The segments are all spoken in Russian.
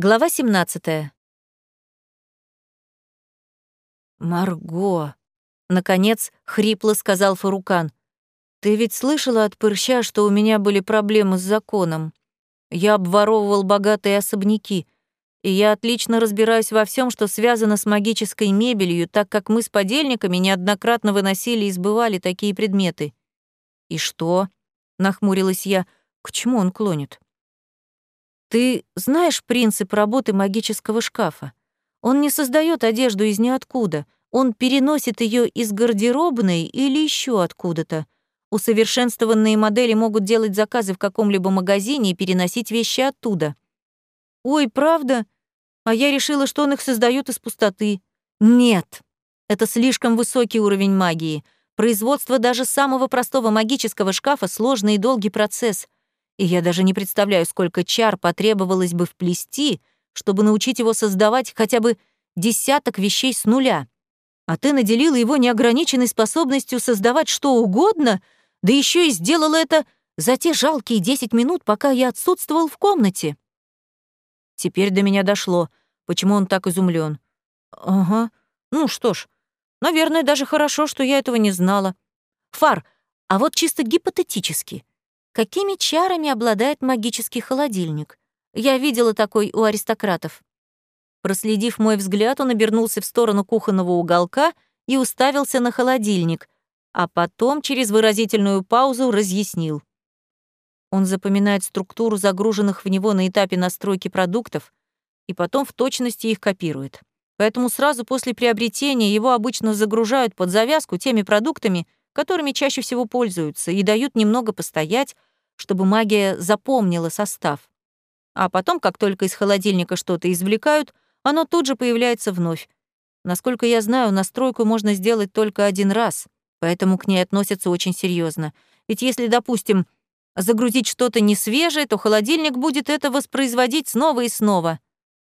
Глава 17. «Марго», — наконец хрипло сказал Фарукан, «ты ведь слышала от Пырща, что у меня были проблемы с законом? Я обворовывал богатые особняки, и я отлично разбираюсь во всем, что связано с магической мебелью, так как мы с подельниками неоднократно выносили и сбывали такие предметы». «И что?» — нахмурилась я. «К чему он клонит?» Ты знаешь принцип работы магического шкафа? Он не создает одежду из ниоткуда, он переносит ее из гардеробной или еще откуда-то. Усовершенствованные модели могут делать заказы в каком-либо магазине и переносить вещи оттуда. Ой, правда? А я решила, что он их создает из пустоты. Нет, это слишком высокий уровень магии. Производство даже самого простого магического шкафа — сложный и долгий процесс — и я даже не представляю, сколько чар потребовалось бы вплести, чтобы научить его создавать хотя бы десяток вещей с нуля. А ты наделила его неограниченной способностью создавать что угодно, да еще и сделала это за те жалкие десять минут, пока я отсутствовал в комнате. Теперь до меня дошло, почему он так изумлен. Ага, ну что ж, наверное, даже хорошо, что я этого не знала. Фар, а вот чисто гипотетически, Какими чарами обладает магический холодильник? Я видела такой у аристократов. Проследив мой взгляд, он обернулся в сторону кухонного уголка и уставился на холодильник, а потом через выразительную паузу разъяснил. Он запоминает структуру загруженных в него на этапе настройки продуктов и потом в точности их копирует. Поэтому сразу после приобретения его обычно загружают под завязку теми продуктами, которыми чаще всего пользуются, и дают немного постоять, чтобы магия запомнила состав. А потом, как только из холодильника что-то извлекают, оно тут же появляется вновь. Насколько я знаю, настройку можно сделать только один раз, поэтому к ней относятся очень серьезно. Ведь если, допустим, загрузить что-то несвежее, то холодильник будет это воспроизводить снова и снова.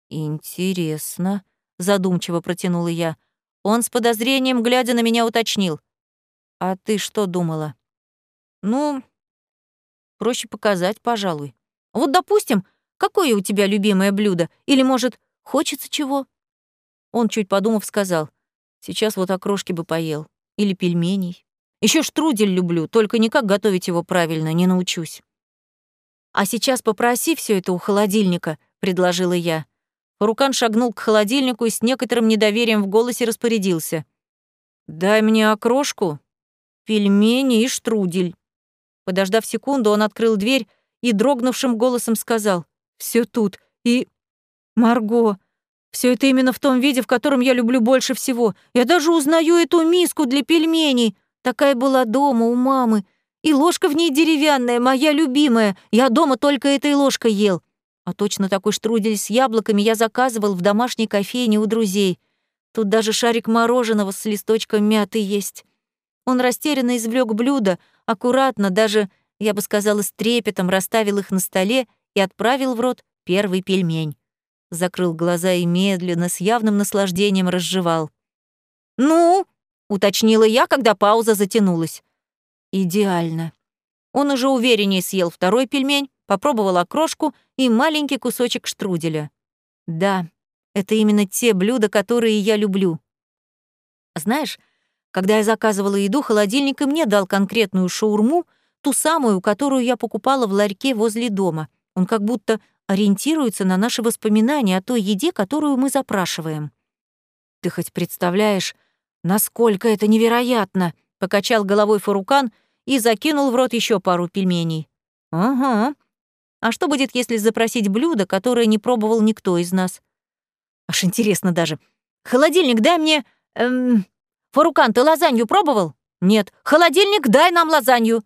«Интересно», — задумчиво протянула я. Он с подозрением, глядя на меня, уточнил. «А ты что думала?» «Ну, проще показать, пожалуй. Вот, допустим, какое у тебя любимое блюдо? Или, может, хочется чего?» Он, чуть подумав, сказал, «Сейчас вот окрошки бы поел. Или пельменей. Еще штрудель люблю, только никак готовить его правильно не научусь». «А сейчас попроси все это у холодильника», — предложила я. Рукан шагнул к холодильнику и с некоторым недоверием в голосе распорядился. «Дай мне окрошку, пельмени и штрудель». Подождав секунду, он открыл дверь и дрогнувшим голосом сказал «Все тут. И... Марго, все это именно в том виде, в котором я люблю больше всего. Я даже узнаю эту миску для пельменей. Такая была дома у мамы. И ложка в ней деревянная, моя любимая. Я дома только этой ложкой ел. А точно такой штрудель с яблоками я заказывал в домашней кофейне у друзей. Тут даже шарик мороженого с листочком мяты есть. Он растерянно извлек блюдо, аккуратно, даже, я бы сказала, с трепетом расставил их на столе и отправил в рот первый пельмень. Закрыл глаза и медленно, с явным наслаждением разжевал. «Ну?» — уточнила я, когда пауза затянулась. «Идеально». Он уже увереннее съел второй пельмень, попробовал окрошку и маленький кусочек штруделя. Да, это именно те блюда, которые я люблю. Знаешь, когда я заказывала еду, холодильник и мне дал конкретную шаурму, ту самую, которую я покупала в ларьке возле дома. Он как будто ориентируется на наши воспоминания о той еде, которую мы запрашиваем. «Ты хоть представляешь, насколько это невероятно!» — покачал головой Фарукан и закинул в рот еще пару пельменей. «Ага. А что будет, если запросить блюдо, которое не пробовал никто из нас? Аж интересно даже. Холодильник дай мне... Эм, «Фарукан, ты лазанью пробовал?» «Нет». «Холодильник, дай нам лазанью».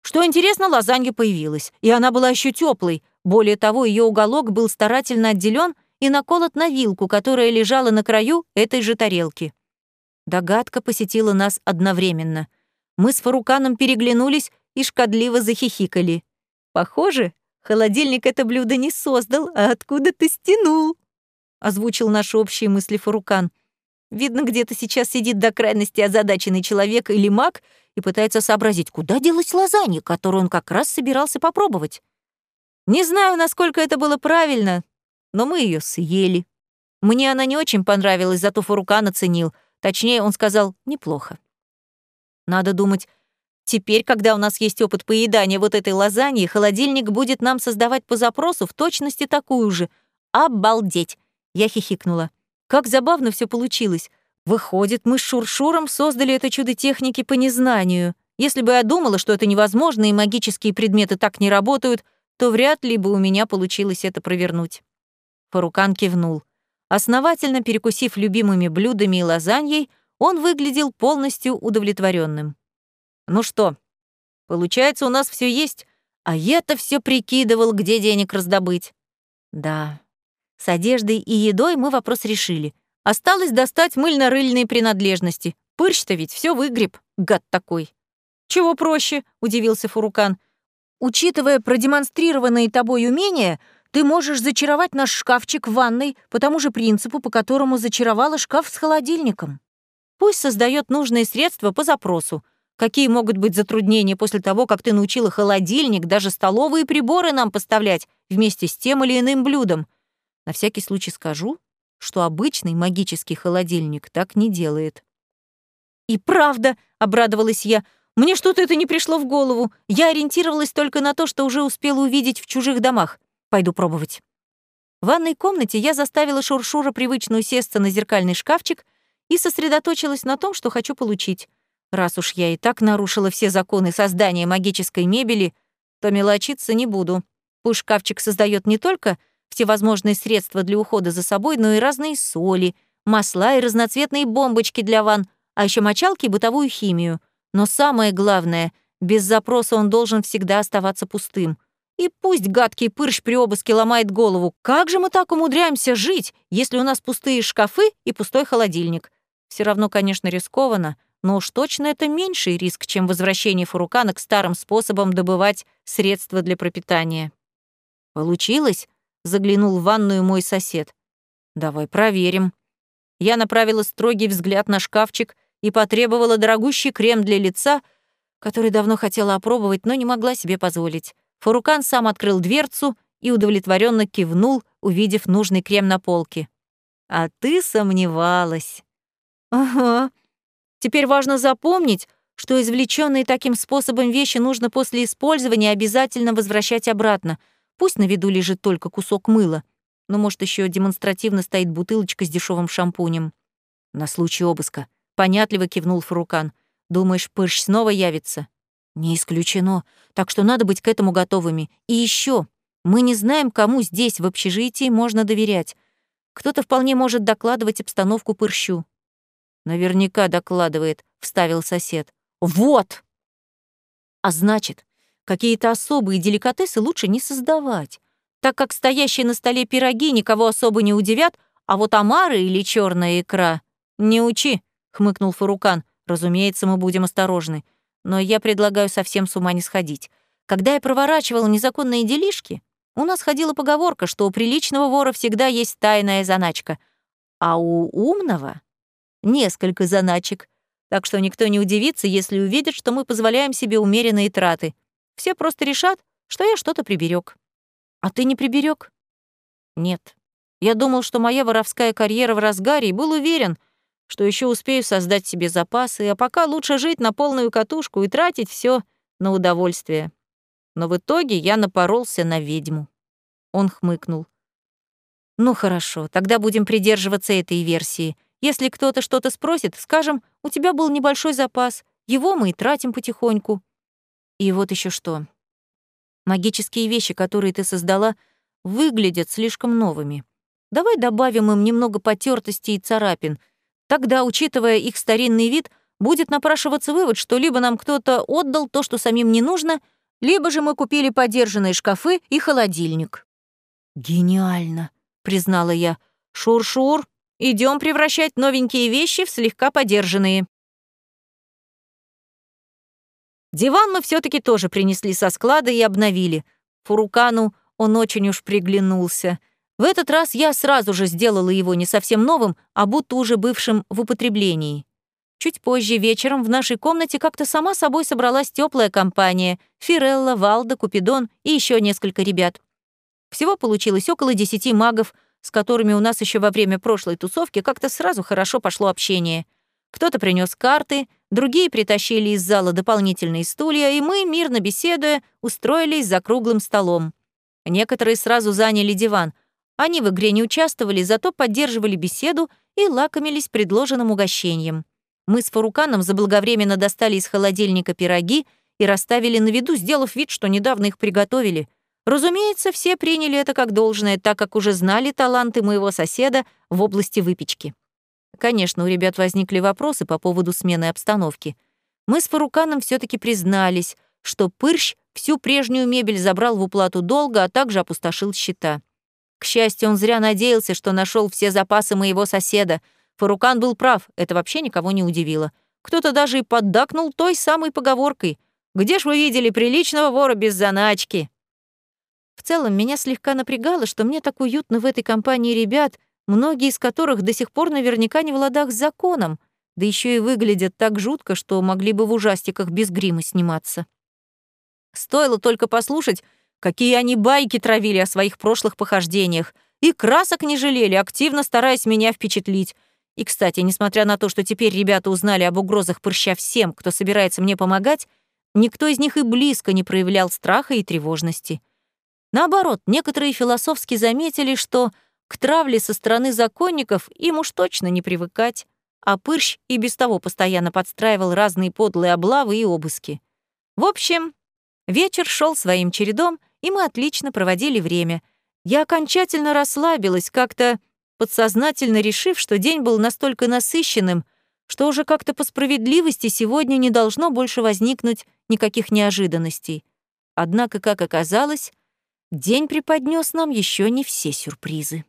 Что интересно, лазанья появилась, и она была еще теплой. Более того, ее уголок был старательно отделен и наколот на вилку, которая лежала на краю этой же тарелки. Догадка посетила нас одновременно. Мы с Фаруканом переглянулись и шкодливо захихикали. «Похоже, холодильник это блюдо не создал, а откуда-то стянул», озвучил наши общие мысли Фарукан. Видно, где-то сейчас сидит до крайности озадаченный человек или маг и пытается сообразить, куда делась лазанья, которую он как раз собирался попробовать. Не знаю, насколько это было правильно, но мы ее съели. Мне она не очень понравилась, зато Фурукан оценил. Точнее, он сказал «неплохо». Надо думать, теперь, когда у нас есть опыт поедания вот этой лазаньи, холодильник будет нам создавать по запросу в точности такую же. Обалдеть! Я хихикнула. Как забавно все получилось. Выходит, мы с Шуршуром создали это чудо техники по незнанию. Если бы я думала, что это невозможно и магические предметы так не работают, то вряд ли бы у меня получилось это провернуть. Фарукан кивнул. Основательно перекусив любимыми блюдами и лазаньей, он выглядел полностью удовлетворенным. «Ну что, получается, у нас все есть, а я-то все прикидывал, где денег раздобыть». «Да, с одеждой и едой мы вопрос решили. Осталось достать мыльно-рыльные принадлежности. Пырщ-то ведь все выгреб, гад такой». «Чего проще?» — удивился Фурукан. «Учитывая продемонстрированные тобой умения, ты можешь зачаровать наш шкафчик в ванной по тому же принципу, по которому зачаровала шкаф с холодильником. Пусть создает нужные средства по запросу. Какие могут быть затруднения после того, как ты научила холодильник, даже столовые приборы нам поставлять вместе с тем или иным блюдом? На всякий случай скажу, что обычный магический холодильник так не делает. «И правда», — обрадовалась я, — «мне что-то это не пришло в голову. Я ориентировалась только на то, что уже успела увидеть в чужих домах. Пойду пробовать». В ванной комнате я заставила Шуршура привычно усесться на зеркальный шкафчик и сосредоточилась на том, что хочу получить. Раз уж я и так нарушила все законы создания магической мебели, то мелочиться не буду. Пусть шкафчик создает не только всевозможные средства для ухода за собой, но и разные соли, масла и разноцветные бомбочки для ванн, а еще мочалки и бытовую химию. Но самое главное, без запроса он должен всегда оставаться пустым. И пусть гадкий пырщ при обыске ломает голову, как же мы так умудряемся жить, если у нас пустые шкафы и пустой холодильник? Все равно, конечно, рискованно, но уж точно это меньший риск, чем возвращение Фурукана к старым способам добывать средства для пропитания. Получилось? Заглянул в ванную мой сосед. «Давай проверим». Я направила строгий взгляд на шкафчик и потребовала дорогущий крем для лица, который давно хотела опробовать, но не могла себе позволить. Фарукан сам открыл дверцу и удовлетворенно кивнул, увидев нужный крем на полке. «А ты сомневалась». «Ага. Теперь важно запомнить, что извлеченные таким способом вещи нужно после использования обязательно возвращать обратно — Пусть на виду лежит только кусок мыла, но, может, еще демонстративно стоит бутылочка с дешевым шампунем. На случай обыска. Понятливо кивнул Фарукан. Думаешь, Пырш снова явится? Не исключено. Так что надо быть к этому готовыми. И еще, мы не знаем, кому здесь, в общежитии, можно доверять. Кто-то вполне может докладывать обстановку Пырщу. Наверняка докладывает, вставил сосед. Вот! А значит, Какие-то особые деликатесы лучше не создавать, так как стоящие на столе пироги никого особо не удивят, а вот омары или черная икра «Не учи», — хмыкнул Фарукан. «Разумеется, мы будем осторожны. Но я предлагаю совсем с ума не сходить. Когда я проворачивала незаконные делишки, у нас ходила поговорка, что у приличного вора всегда есть тайная заначка, а у умного — несколько заначек. Так что никто не удивится, если увидит, что мы позволяем себе умеренные траты. Все просто решат, что я что-то приберег. А ты не приберег? Нет. Я думал, что моя воровская карьера в разгаре и был уверен, что еще успею создать себе запасы, а пока лучше жить на полную катушку и тратить все на удовольствие. Но в итоге я напоролся на ведьму. Он хмыкнул. Ну хорошо, тогда будем придерживаться этой версии. Если кто-то что-то спросит, скажем, у тебя был небольшой запас, его мы и тратим потихоньку. И вот еще что. Магические вещи, которые ты создала, выглядят слишком новыми. Давай добавим им немного потертости и царапин. Тогда, учитывая их старинный вид, будет напрашиваться вывод, что либо нам кто-то отдал то, что самим не нужно, либо же мы купили подержанные шкафы и холодильник. «Гениально», — признала я. «Шур-шур, идем превращать новенькие вещи в слегка подержанные». Диван мы все таки тоже принесли со склада и обновили. Фурукану он очень уж приглянулся. В этот раз я сразу же сделала его не совсем новым, а будто уже бывшим в употреблении. Чуть позже вечером в нашей комнате как-то сама собой собралась теплая компания — Фирелла, Валда, Купидон и еще несколько ребят. Всего получилось около десяти магов, с которыми у нас еще во время прошлой тусовки как-то сразу хорошо пошло общение. Кто-то принес карты, другие притащили из зала дополнительные стулья, и мы, мирно беседуя, устроились за круглым столом. Некоторые сразу заняли диван. Они в игре не участвовали, зато поддерживали беседу и лакомились предложенным угощением. Мы с Фаруканом заблаговременно достали из холодильника пироги и расставили на виду, сделав вид, что недавно их приготовили. Разумеется, все приняли это как должное, так как уже знали таланты моего соседа в области выпечки. Конечно, у ребят возникли вопросы по поводу смены обстановки. Мы с Фаруканом все таки признались, что Пырщ всю прежнюю мебель забрал в уплату долга, а также опустошил счета. К счастью, он зря надеялся, что нашел все запасы моего соседа. Фарукан был прав, это вообще никого не удивило. Кто-то даже и поддакнул той самой поговоркой «Где ж вы видели приличного вора без заначки?» В целом, меня слегка напрягало, что мне так уютно в этой компании ребят, многие из которых до сих пор наверняка не в ладах с законом, да еще и выглядят так жутко, что могли бы в ужастиках без грима сниматься. Стоило только послушать, какие они байки травили о своих прошлых похождениях, и красок не жалели, активно стараясь меня впечатлить. И, кстати, несмотря на то, что теперь ребята узнали об угрозах прыща всем, кто собирается мне помогать, никто из них и близко не проявлял страха и тревожности. Наоборот, некоторые философски заметили, что к травле со стороны законников им уж точно не привыкать, а Пырщ и без того постоянно подстраивал разные подлые облавы и обыски. В общем, вечер шел своим чередом, и мы отлично проводили время. Я окончательно расслабилась, как-то подсознательно решив, что день был настолько насыщенным, что уже как-то по справедливости сегодня не должно больше возникнуть никаких неожиданностей. Однако, как оказалось, день преподнес нам еще не все сюрпризы.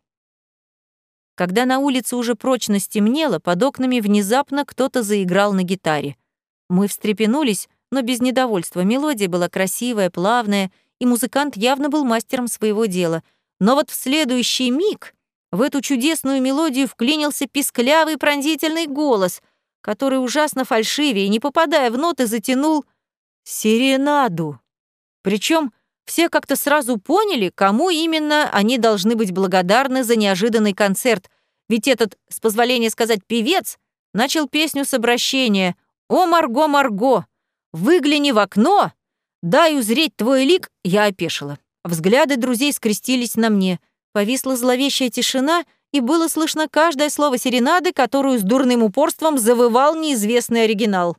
Когда на улице уже прочно стемнело, под окнами внезапно кто-то заиграл на гитаре. Мы встрепенулись, но без недовольства. Мелодия была красивая, плавная, и музыкант явно был мастером своего дела. Но вот в следующий миг в эту чудесную мелодию вклинился писклявый пронзительный голос, который ужасно фальшивее, не попадая в ноты, затянул «Серенаду». Причем все как-то сразу поняли, кому именно они должны быть благодарны за неожиданный концерт, ведь этот, с позволения сказать, певец начал песню с обращения «О, Марго, Марго, выгляни в окно, дай узреть твой лик», я опешила. Взгляды друзей скрестились на мне, повисла зловещая тишина, и было слышно каждое слово серенады, которую с дурным упорством завывал неизвестный оригинал.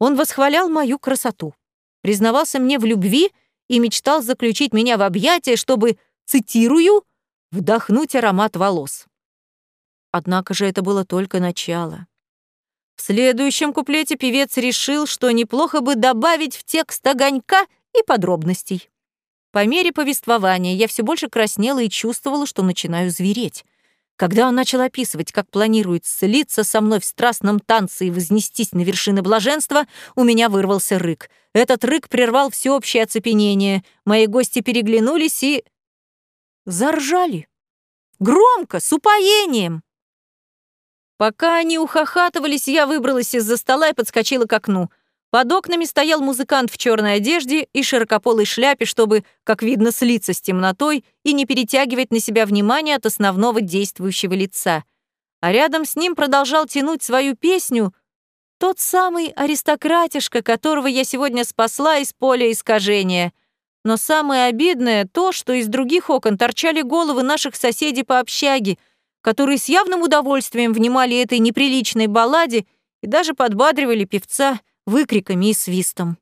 Он восхвалял мою красоту, признавался мне в любви — и мечтал заключить меня в объятия, чтобы, цитирую, «вдохнуть аромат волос». Однако же это было только начало. В следующем куплете певец решил, что неплохо бы добавить в текст огонька и подробностей. По мере повествования я все больше краснела и чувствовала, что начинаю звереть. Когда он начал описывать, как планирует слиться со мной в страстном танце и вознестись на вершины блаженства, у меня вырвался рык. Этот рык прервал всеобщее оцепенение. Мои гости переглянулись и... заржали. Громко, с упоением. Пока они ухахатывались, я выбралась из-за стола и подскочила к окну — под окнами стоял музыкант в черной одежде и широкополой шляпе, чтобы, как видно, слиться с темнотой и не перетягивать на себя внимание от основного действующего лица. А рядом с ним продолжал тянуть свою песню тот самый аристократишка, которого я сегодня спасла из поля искажения. Но самое обидное то, что из других окон торчали головы наших соседей по общаге, которые с явным удовольствием внимали этой неприличной балладе и даже подбадривали певца — выкриками и свистом.